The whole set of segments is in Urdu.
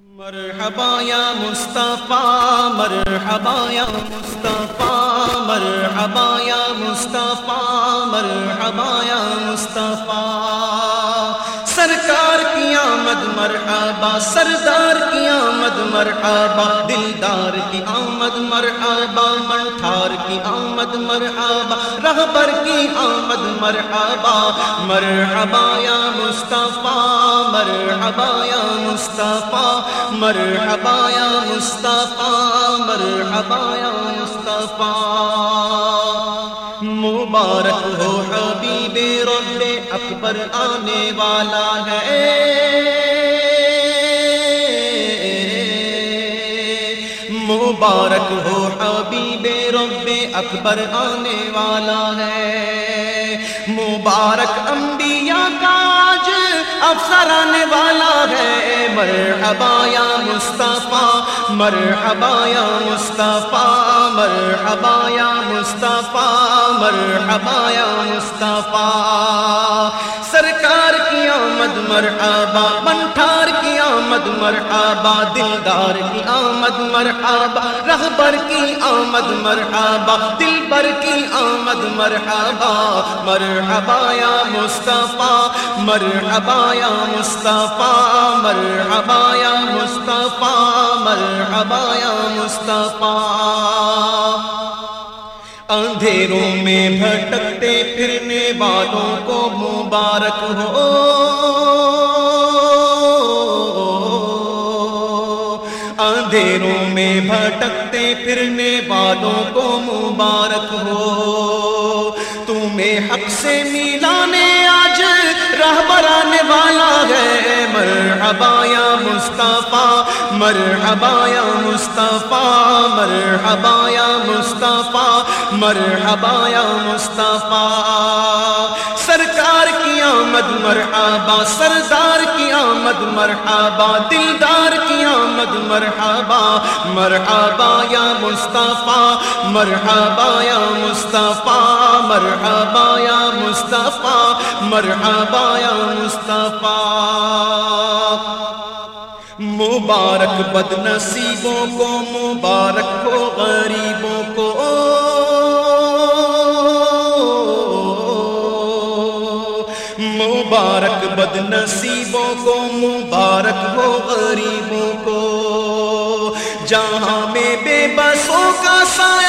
مرحبا یا مصطفیٰ مرحبا یا مصطفیٰ مرحبا یا مصطفیٰ مرحبا یا مصطفیٰ۔ سرکار کی آمد مرحبا، سردار کی آمد مرحبا، دلدار کی آمد مرحبا، منٹھار کی آمد مرحبا، رہبر کی آمد مرحبا مرحبا یا مصطفیٰ، مرحبا یا مصطفیٰ، مرحبا یا مصطفیٰ، مرحبا یا مصطفیٰ۔ مبارک ہو حبیب رب اکبر آنے والا ہے۔ مبارک ہو حبیب رب اکبر آنے والا ہے۔ مبارک انبیاء کا آج افسر آنے والا ہے۔ مرحبا یا مصطفیٰ، مرحبا یا مصطفیٰ، مرحبا یا مصطفیٰ۔ مرحبا یا مصطفیٰ، سرکار کی آمد مرحبا، منٹھار کی آمد مرحبا، دلدار کی آمد مرحبا، رہبر کی آمد مرحبا، دلبر کی آمد مرحبا مرحبا یا مصطفیٰ، مرحبا یا مصطفیٰ، مرحبا یا مصطفیٰ، مرحبا یا مصطفیٰ۔ اندھیروں میں بھٹکتے پھرنے والوں کو مبارک ہو۔ اندھیروں میں بھٹکتے پھرنے والوں کو مبارک ہو۔ تمہیں حق سے ملانے آج راہ برانے والا ہے۔ مرحبا یا مصطفیٰ، مرحبا یا مصطفیٰ، مرحبا یا مصطفیٰ، مرحبا یا مصطفیٰ۔ سرکار کی آمد، مرحبا، سردار کی آمد، مرحبا دلدار کی آمد، مرحبا مرحبا یا مصطفیٰ، مرحبا یا مصطفیٰ۔ مرحبا یا مصطفیٰ، مرحبا یا مصطفیٰ. مبارک بد نصیبوں کو، مبارک ہو غریبوں کو. مبارک بد نصیبوں کو، مبارک ہو غریبوں کو. جہاں میں بے بسوں کا سایہ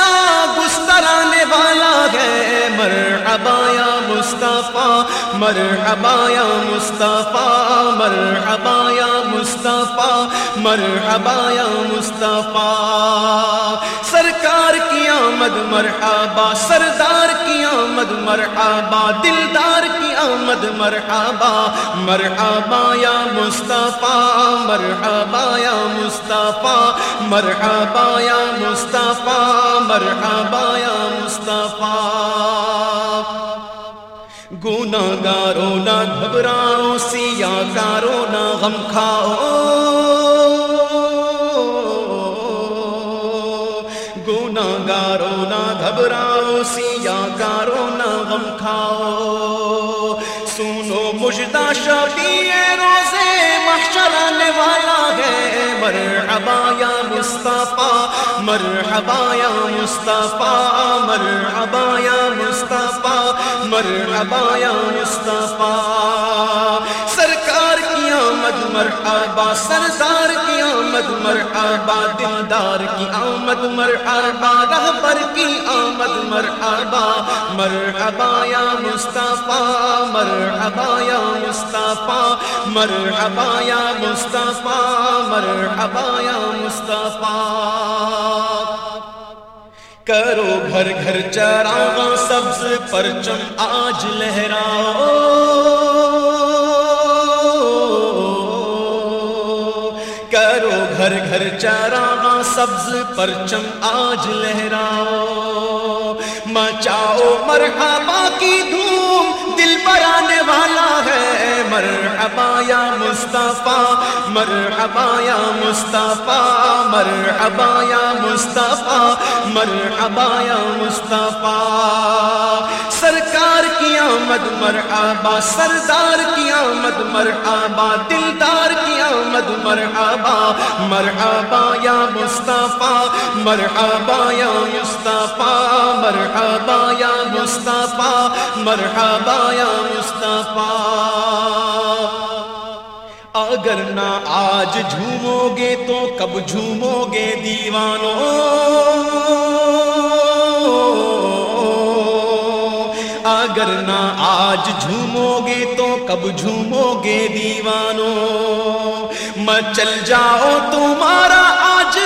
مرحبا یا مصطفیٰ، مرحبا یا مصطفیٰ، مرحبا یا مصطفیٰ۔ سرکار کی آمد مرحبا، سردار کی آمد مرحبا، دلدار کی آمد مرحبا۔ مرحبا یا مصطفیٰ، مرحبا یا مصطفیٰ، مرحبا یا مصطفیٰ، مرحبا یا مصطفیٰ۔ گنا نہ گھبراؤ سیا گارو نہ غم کھاؤ۔ گنا گارو نہ گھبراؤ سیا گارو نہ غم کھاؤ۔ سنو مجدہ شفیع روزے محشر آنے والا ہے۔ مرحبا یا مصطفیٰ، مرحبا یا مصطفیٰ، مرحبا یا مصطفیٰ۔ مرحبا یا مصطفیٰ سرکار کی آمد، مرحبا، سردار کی آمد، مرحبا، دلدار کی آمد، مرحبا، رہبر کی آمد، مرحبا مرحبا یا مصطفیٰ، مرحبا یا مصطفیٰ، مرحبا یا مصطفیٰ، مرحبا یا مصطفیٰ۔ کرو گھر گھر چراغا سبز پرچم آج لہراؤ۔ کرو گھر گھر چراغا سبز پرچم آج لہراؤ۔ مچاؤ مرحبا کی دھوم مرحبا یا مصطفیٰ مرحبا یا مصطفیٰ مرحبا یا مصطفیٰ مرحبا یا مصطفیٰ. سرکار کی آمد مرحبا، سردار کی آمد مرحبا، دلدار کی آمد مرحبا مرحبا یا مصطفیٰ، مرحبا یا مصطفیٰ، مرحبا یا مصطفیٰ، مرحبا یا مصطفیٰ۔ اگر نہ آج جھومو گے تو کب جھومو گے دیوانوں؟ اگر نہ آج جھومو گے تو کب جھومو گے دیوانوں مچل جاؤ تمہارا آج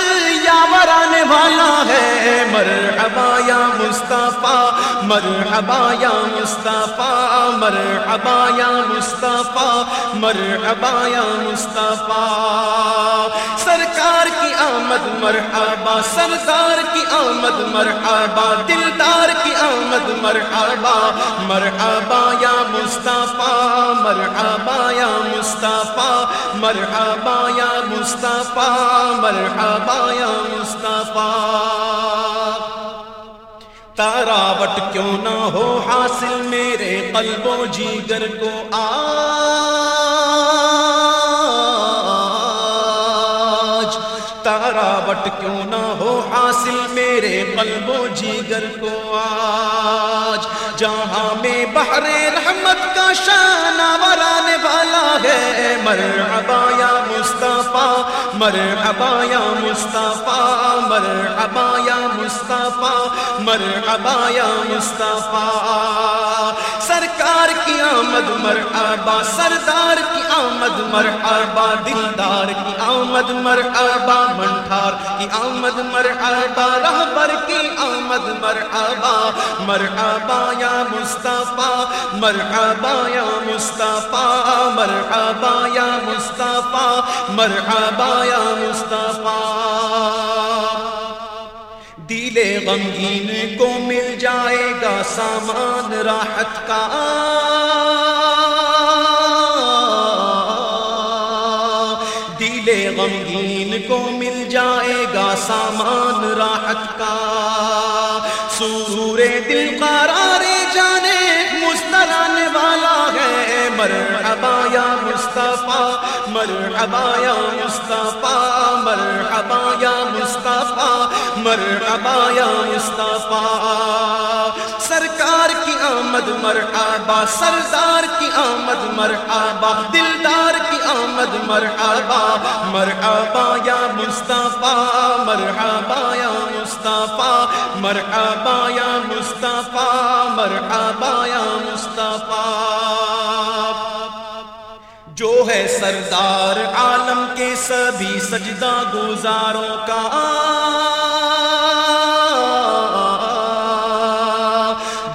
یاور آنے والا ہے۔ مرحبا یا مصطفیٰ، مرحبا یا مصطفیٰ، مرحبا یا مصطفیٰ، مرحبا یا مصطفیٰ۔ سرکار کی آمد، مرحبا، سردار کی آمد، مرحبا، دلدار کی آمد، مرحبا مرحبا یا مصطفیٰ، مرحبا یا مصطفیٰ، مرحبا یا مصطفیٰ، مرحبا یا مصطفیٰ۔ تاراوٹ کیوں نہ ہو حاصل میرے قلب و جیگر کو آج تاراوٹ کیوں نہ ہو حاصل میرے قلب و جیگر کو آج جہاں میں بحر رحمت کا شان آنے والا ہے مرحبا یا مصطفیٰ مرحبا یا مصطفیٰ مرحبا یا مصطفیٰ مرحبا یا مصطفیٰ سرکار کی آمد مرحبا، سردار کی آمد مرحبا، دلدار کی آمد مرحبا، منٹھار کی آمد مرحبا، رہبر کی آمد مرحبا مرحبا یا مصطفیٰ، مرحبا یا مصطفیٰ، مرحبا یا مصطفیٰ، مرحبا یا مصطفیٰ۔ دل غمگین کو مل جائے سامان راحت کا دل غمگین کو مل جائے گا سامان راحت کا سور دل قرار جائے مرحبا یا مصطفیٰ، مرحبا یا مصطفیٰ، مرحبا یا مصطفیٰ، مرحبا یا مصطفیٰ۔ سرکار کی آمد مرحبا، سردار کی آمد مرحبا، دلدار کی آمد مرحبا۔ مرحبا یا مصطفیٰ، مرحبا یا مصطفیٰ۔ مرحبا یا مصطفیٰ، مرحبا یا مصطفیٰ۔ جو ہے سردار عالم کے سبھی سجدہ گزاروں کا۔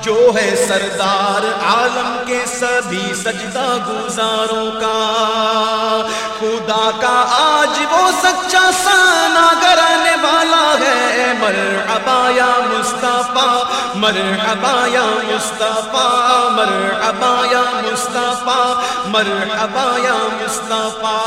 جو ہے سردار عالم کے سبھی سجدہ گزاروں کا۔ خدا کا آج وہ سچا سانا گرانے والا ہے۔ مرحبا یا مصطفیٰ، مرحبا یا مصطفیٰ، مرحبا یا مصطفیٰ، مرحبا یا مصطفیٰ۔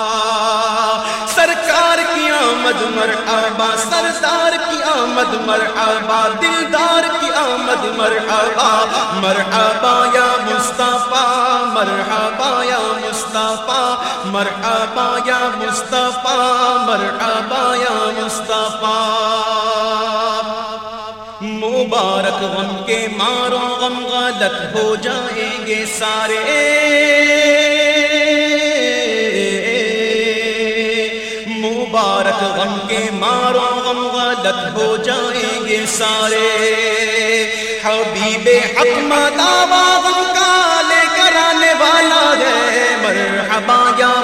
سرکار کی آمد، مرحبا، سردار کی آمد، مرحبا، دلدار کی آمد، مرحبا مرحبا یا مصطفیٰ، مرحبا یا مصطفیٰ، مرحبا یا مصطفیٰ، مرحبا یا مصطفیٰ۔ مبارک غم کے مارو غم غلط ہو جائیں گے سارے۔ مبارک غم کے مارو غم غلط ہو جائیں گے سارے۔ حبیب حق مداوا غم کا لے کر آنے والا ہے۔ مرحبا یا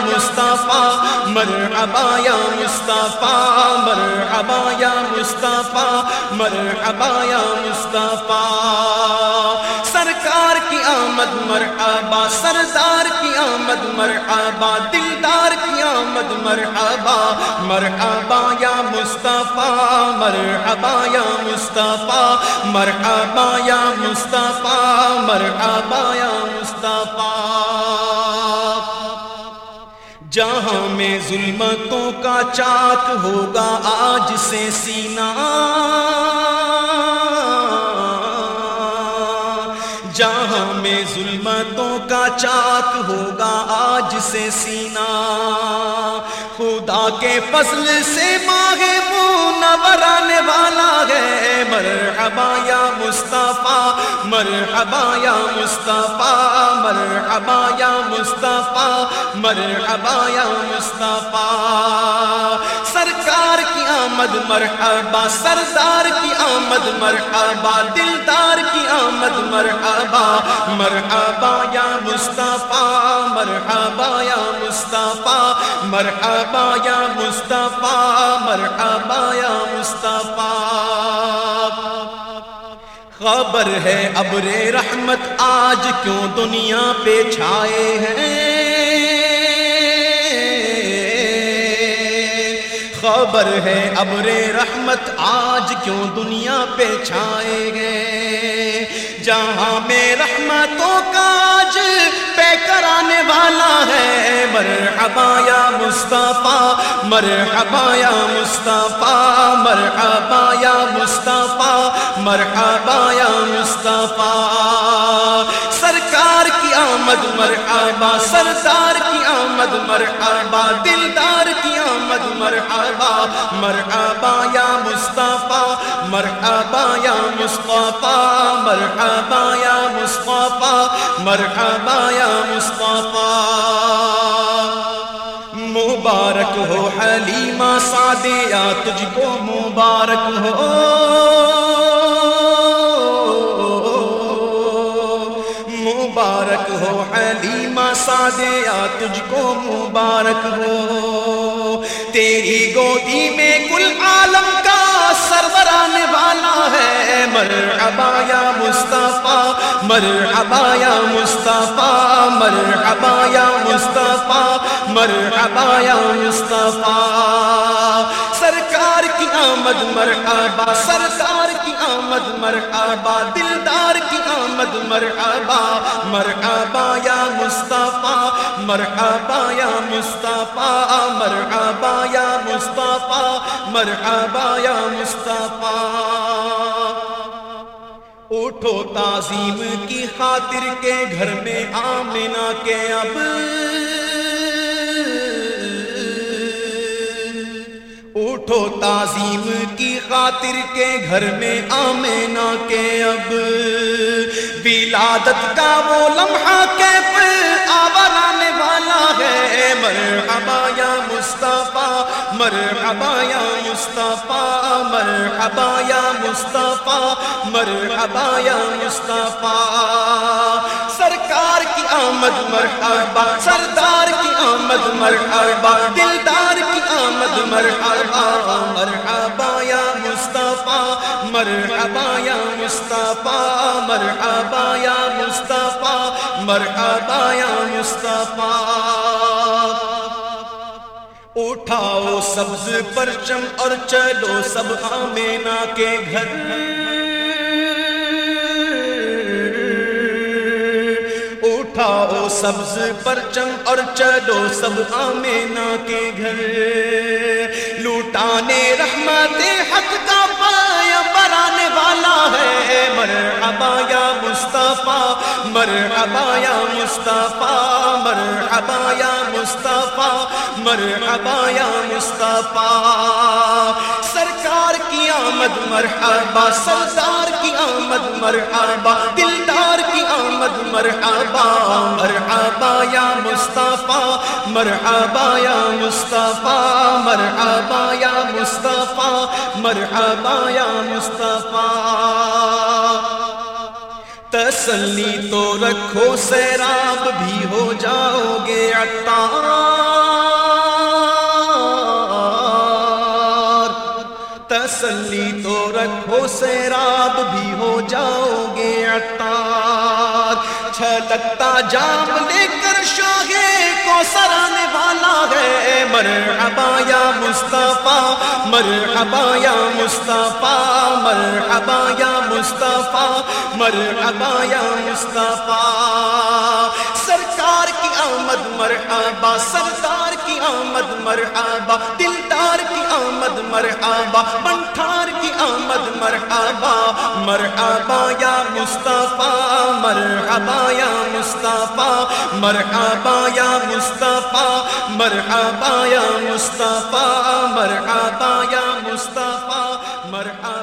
مصطفیٰ، مرحبا یا مصطفیٰ، مرحبا یا مصطفیٰ، مرحبا یا مصطفیٰ۔ سرکار کی آمد، مرحبا، سردار کی آمد، مرحبا، دلدار کی آمد، مرحبا مرحبا یا مصطفیٰ، مرحبا یا مصطفیٰ، مرحبا یا مصطفیٰ، مرحبا یا مصطفیٰ۔ جہاں میں ظلمتوں کا چاک ہوگا آج سے سینا۔ جہاں میں ظلمتوں کا چاک ہوگا آج سے سینہ خدا کے فضل سے ماہ منور آنے والا ہے۔ مرحبا یا مصطفیٰ، مرحبا یا مصطفیٰ، مرحبا یا مصطفیٰ، مرحبا یا مصطفیٰ۔ سرکار کی آمد مرحبا، سردار کی آمد مرحبا، دلدار کی آمد مرحبا مرحبا یا مصطفیٰ۔ مرحبا یا مصطفیٰ، مرحبا یا مصطفیٰ، مرحبا یا مصطفیٰ۔ خبر ہے ابر رحمت آج کیوں دنیا پہ چھائے ہیں؟ خبر ہے ابر رحمت آج کیوں دنیا پہ چھائے گئے جہاں میں رحمتوں کا آج پہ کرانے والا ہے۔ مرحبا یا مصطفیٰ، مرحبا یا مصطفیٰ، مرحبا یا مصطفیٰ، مرحبا یا مصطفیٰ۔ سرکار کی آمد، مرحبا، سردار کی آمد، مرحبا، دلدار کی آمد، مرحبا مرحبا یا مصطفیٰ، مرحبا یا مصطفیٰ۔ مرحبا یا مصطفیٰ، مرحبا یا مصطفیٰ. مبارک ہو حلیمہ سعدیہ، تجھ کو مبارک ہو. مبارک ہو حلیمہ سعدیہ، تجھ کو مبارک ہو. تیری گودی میں کل عالم مرحبا یا مصطفیٰ، مرحبا یا مصطفیٰ، مرحبا یا مصطفیٰ، مرحبا یا مصطفیٰ۔ سرکار کی آمد مرحبا سردار کی آمد مرحبا، دلدار کی آمد مرحبا مرحبا یا مصطفیٰ، مرحبا یا مصطفیٰ، مرحبا یا مصطفیٰ، مرحبا یا مصطفیٰ۔ اٹھو تعظیم کی خاطر کے گھر میں آمنا کے اب اٹھو تعظیم کی خاطر کے گھر میں آمنا کے اب۔ ولادت کا وہ لمحہ کے پر آنے والا ہے۔ مرحبا یا مصطفیٰ، مرحبا یا مصطفیٰ، مرحبا یا مصطفیٰ، مرحبا یا مصطفیٰ۔ سرکار کی آمد مرحبا، سردار کی آمد مرحبا، دلدار کی آمد مرحبا مرحبا یا مصطفیٰ، مرحبا یا مصطفیٰ، مرحبا یا مصطفیٰ، مرحبا یا مصطفیٰ. اٹھاؤ سبز پرچم اور چلو سب آمینا کے گھر۔ اٹھاؤ سبز پرچم اور چلو سب آمینا کے گھر۔ لوٹانے رحمت حق کا پایا برانے والا ہے۔ مرحبا یا مصطفیٰ، مرحبا یا مصطفیٰ، مرحبا یا مصطفیٰ، مرحبا یا مصطفیٰ۔ سرکار کی آمد مرحبا، سردار کی آمد مرحبا، دلدار کی آمد مرحبا مرحبا یا مصطفیٰ، مرحبا یا مصطفیٰ، مرحبا یا مصطفیٰ، مرحبا یا مصطفیٰ. تسلی تو رکھو، سیراب بھی ہو جاؤ گے عطار چھلکتا جام لے کر شاہے کو سرانے والا ہے۔ مرحبا یا مصطفیٰ، مرحبا یا مصطفیٰ، مرحبا یا مصطفیٰ، مرحبا یا مصطفیٰ۔ سرکار کی آمد مرحبا سردار کی آمد مرحبا، دلدار کی آمد مرحبا، بنٹھار کی آمد مرحبا مرحبا یا مصطفیٰ، مرحبا یا مصطفیٰ، مرحبا یا مصطفیٰ، مرحبا یا مصطفیٰ، مرحبا یا مصطفیٰ، مرحبا